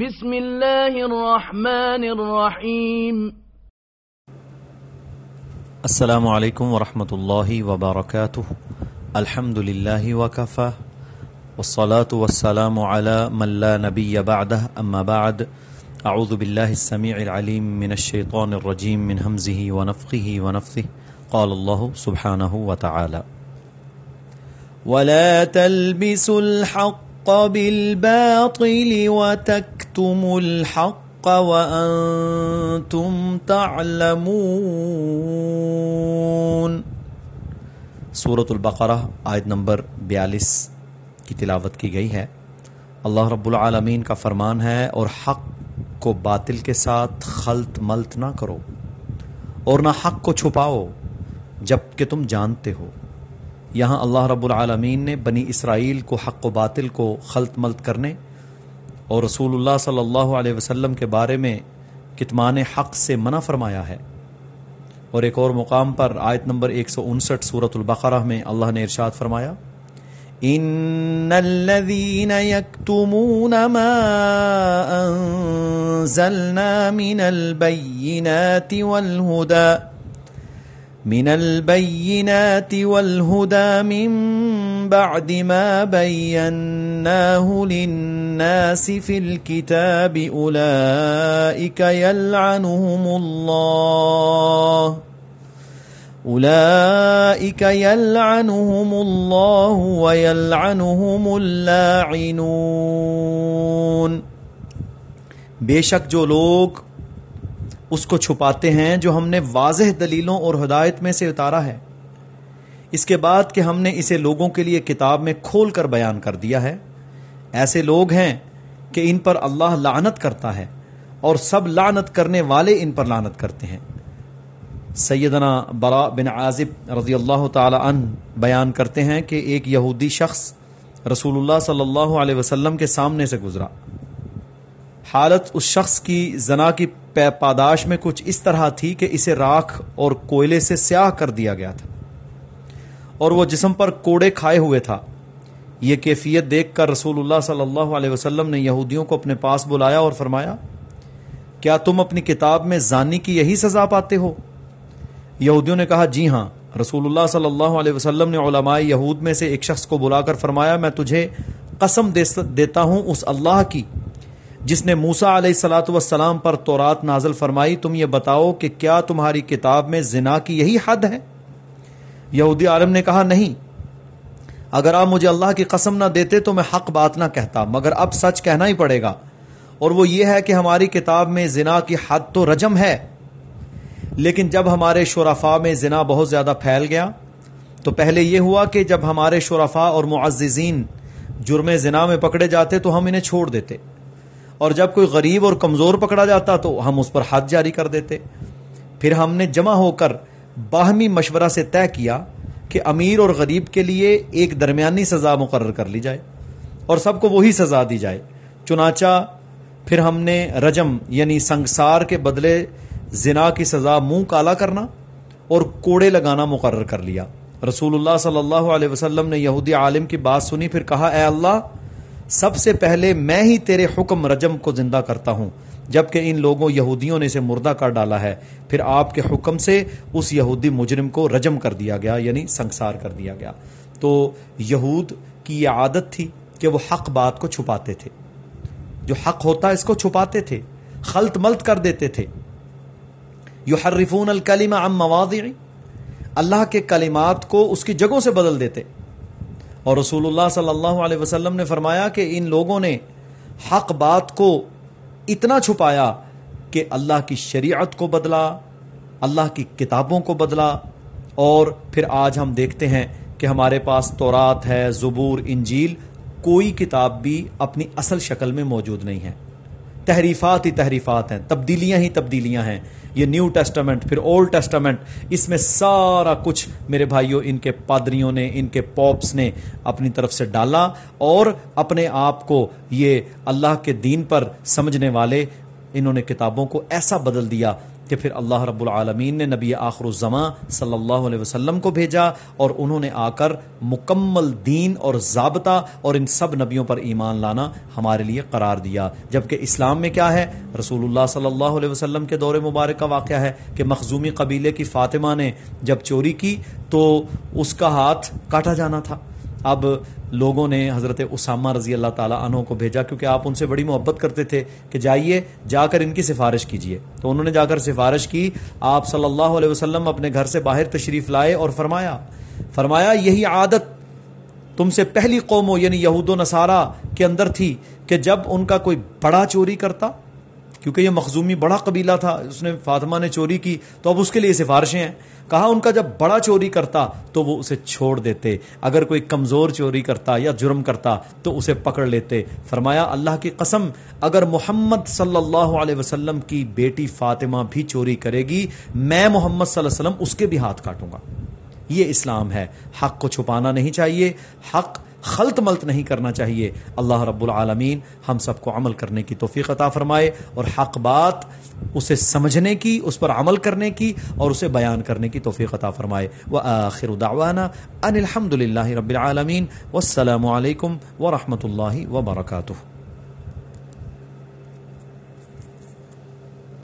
بسم الله الرحمن الرحيم السلام علیکم ورحمۃ اللہ وبرکاتہ۔ الحمد للہ وکفى والصلاة والسلام على من لا نبی بعده اما بعد۔ اعوذ باللہ السمیع العلیم من الشیطان الرجیم من حمزه ونفخه ونفثه قال الله سبحانه وتعالى ولا تلبسوا الحق بالباطل وتكتموا الحق وأنتم تعلمون. سورة البقرہ آیت نمبر بیالیس کی تلاوت کی گئی ہے. اللہ رب العالمین کا فرمان ہے اور حق کو باطل کے ساتھ خلط ملت نہ کرو اور نہ حق کو چھپاؤ جبکہ تم جانتے ہو. یہاں اللہ رب العالمین نے بنی اسرائیل کو حق و باطل کو خلط ملت کرنے اور رسول اللہ صلی اللہ علیہ وسلم کے بارے میں کتمان حق سے منع فرمایا ہے۔ اور ایک اور مقام پر آیت نمبر 169 سورة البقرہ میں اللہ نے ارشاد فرمایا، ان الذين يكتمون ما انزلنا من البينات والهدى من البينات والهدى من بعد ما بيناه للناس في الكتاب أولئك يلعنهم الله. أولئك يلعنهم الله ويلعنهم اللاعنون. بے شک جو لوگ اس کو چھپاتے ہیں جو ہم نے واضح دلیلوں اور ہدایت میں سے اتارا ہے۔ اس کے بعد کہ ہم نے اسے لوگوں کے لیے کتاب میں کھول کر بیان کر دیا ہے۔ ایسے لوگ ہیں کہ ان پر اللہ لعنت کرتا ہے اور سب لعنت کرنے والے ان پر لعنت کرتے ہیں۔ سیدنا برا بن عازب رضی اللہ تعالی عنہ بیان کرتے ہیں کہ ایک یہودی شخص رسول اللہ صلی اللہ علیہ وسلم کے سامنے سے گزرا۔ حالت اس شخص کی زنا کی پاداش میں کچھ اس طرح تھی کہ اسے راکھ اور کوئلے سے سیاہ کر دیا گیا تھا۔ اور وہ جسم پر کوڑے کھائے ہوئے تھا۔ یہ کیفیت دیکھ کر رسول اللہ صلی اللہ علیہ وسلم نے یہودیوں کو اپنے پاس بلایا اور فرمایا، کیا تم اپنی کتاب میں زانی کی یہی سزا پاتے ہو؟ یہودیوں نے کہا جی ہاں رسول اللہ صلی اللہ علیہ وسلم نے علماء یہود میں سے ایک شخص کو بلا کر فرمایا، میں تجھے قسم دیتا ہوں اس اللہ کی۔ جس نے موسا علیہ السلاۃ والسلام پر تورات نازل فرمائی، تم یہ بتاؤ کہ کیا تمہاری کتاب میں زنا کی یہی حد ہے؟ یہودی عالم نے کہا، نہیں۔ اگر آپ مجھے اللہ کی قسم نہ دیتے تو میں حق بات نہ کہتا، مگر اب سچ کہنا ہی پڑے گا۔ اور وہ یہ ہے کہ ہماری کتاب میں زنا کی حد تو رجم ہے۔ لیکن جب ہمارے شرفا میں زنا بہت زیادہ پھیل گیا، تو پہلے یہ ہوا کہ جب ہمارے شرفا اور معززین جرم زنا میں پکڑے جاتے تو ہم انہیں چھوڑ دیتے۔ اور جب کوئی غریب اور کمزور پکڑا جاتا تو ہم اس پر حد جاری کر دیتے۔ پھر ہم نے جمع ہو کر باہمی مشورہ سے طے کیا کہ امیر اور غریب کے لیے ایک درمیانی سزا مقرر کر لی جائے اور سب کو وہی سزا دی جائے۔ چنانچہ پھر ہم نے رجم یعنی سنگسار کے بدلے زنا کی سزا منہ کالا کرنا اور کوڑے لگانا مقرر کر لیا۔ رسول اللہ صلی اللہ علیہ وسلم نے یہودی عالم کی بات سنی، پھر کہا، اے اللہ سب سے پہلے میں ہی تیرے حکم رجم کو زندہ کرتا ہوں۔ جبکہ ان لوگوں یہودیوں نے اسے مردہ کر ڈالا ہے۔ پھر آپ کے حکم سے اس یہودی مجرم کو رجم کر دیا گیا یعنی سنسار کر دیا گیا۔ تو یہود کی یہ عادت تھی کہ وہ حق بات کو چھپاتے تھے۔ جو حق ہوتا اس کو چھپاتے تھے، خلط ملت کر دیتے تھے۔ یو حرفون الکلیم ام مواضع اللہ کے کلمات کو اس کی جگہوں سے بدل دیتے۔ اور رسول اللہ صلی اللہ علیہ وسلم نے فرمایا کہ ان لوگوں نے حق بات کو اتنا چھپایا کہ اللہ کی شریعت کو بدلا، اللہ کی کتابوں کو بدلا۔ اور پھر آج ہم دیکھتے ہیں کہ ہمارے پاس تورات ہے، زبور، انجیل، کوئی کتاب بھی اپنی اصل شکل میں موجود نہیں ہے۔ تحریفات ہی تحریفات ہیں، تبدیلیاں ہی تبدیلیاں ہیں۔ یہ نیو ٹیسٹامنٹ، پھر اولڈ ٹیسٹامنٹ، اس میں سارا کچھ میرے بھائیوں، ان کے پادریوں نے، ان کے پاپس نے اپنی طرف سے ڈالا اور اپنے آپ کو یہ اللہ کے دین پر سمجھنے والے، انہوں نے کتابوں کو ایسا بدل دیا کہ پھر اللہ رب العالمین نے نبی آخر الزماں صلی اللہ علیہ وسلم کو بھیجا اور انہوں نے آ کر مکمل دین اور ضابطہ اور ان سب نبیوں پر ایمان لانا ہمارے لیے قرار دیا۔ جبکہ اسلام میں کیا ہے؟ رسول اللہ صلی اللہ علیہ وسلم کے دور مبارک کا واقعہ ہے کہ مخزومی قبیلے کی فاطمہ نے جب چوری کی تو اس کا ہاتھ کاٹا جانا تھا۔ اب لوگوں نے حضرت اسامہ رضی اللہ تعالیٰ عنہ کو بھیجا کیونکہ آپ ان سے بڑی محبت کرتے تھے کہ جائیے، جا کر ان کی سفارش کیجیے۔ تو انہوں نے جا کر سفارش کی، آپ صلی اللہ علیہ وسلم اپنے گھر سے باہر تشریف لائے اور فرمایا فرمایا، یہی عادت تم سے پہلی قوموں یعنی یہود و نصارہ کے اندر تھی کہ جب ان کا کوئی بڑا چوری کرتا کیونکہ یہ مخزومی بڑا قبیلہ تھا، اس نے فاطمہ نے چوری کی، تو اب اس کے لیے سفارشیں ہیں۔ کہا ان کا جب بڑا چوری کرتا، تو وہ اسے چھوڑ دیتے۔ اگر کوئی کمزور چوری کرتا یا جرم کرتا، تو اسے پکڑ لیتے۔ فرمایا، اللہ کی قسم، اگر محمد صلی اللہ علیہ وسلم کی بیٹی فاطمہ بھی چوری کرے گی، میں محمد صلی اللہ علیہ وسلم اس کے بھی ہاتھ کاٹوں گا۔ یہ اسلام ہے۔ حق کو چھپانا نہیں چاہیے۔ حق خلط ملت نہیں کرنا چاہیے۔ اللہ رب العالمین ہم سب کو عمل کرنے کی توفیق عطا فرمائے اور حق بات اسے سمجھنے کی، اس پر عمل کرنے کی اور اسے بیان کرنے کی توفیق عطا فرمائے۔ وآخر دعوانا ان الحمد للہ رب العالمین۔ والسلام علیکم ورحمۃ اللہ وبرکاتہ۔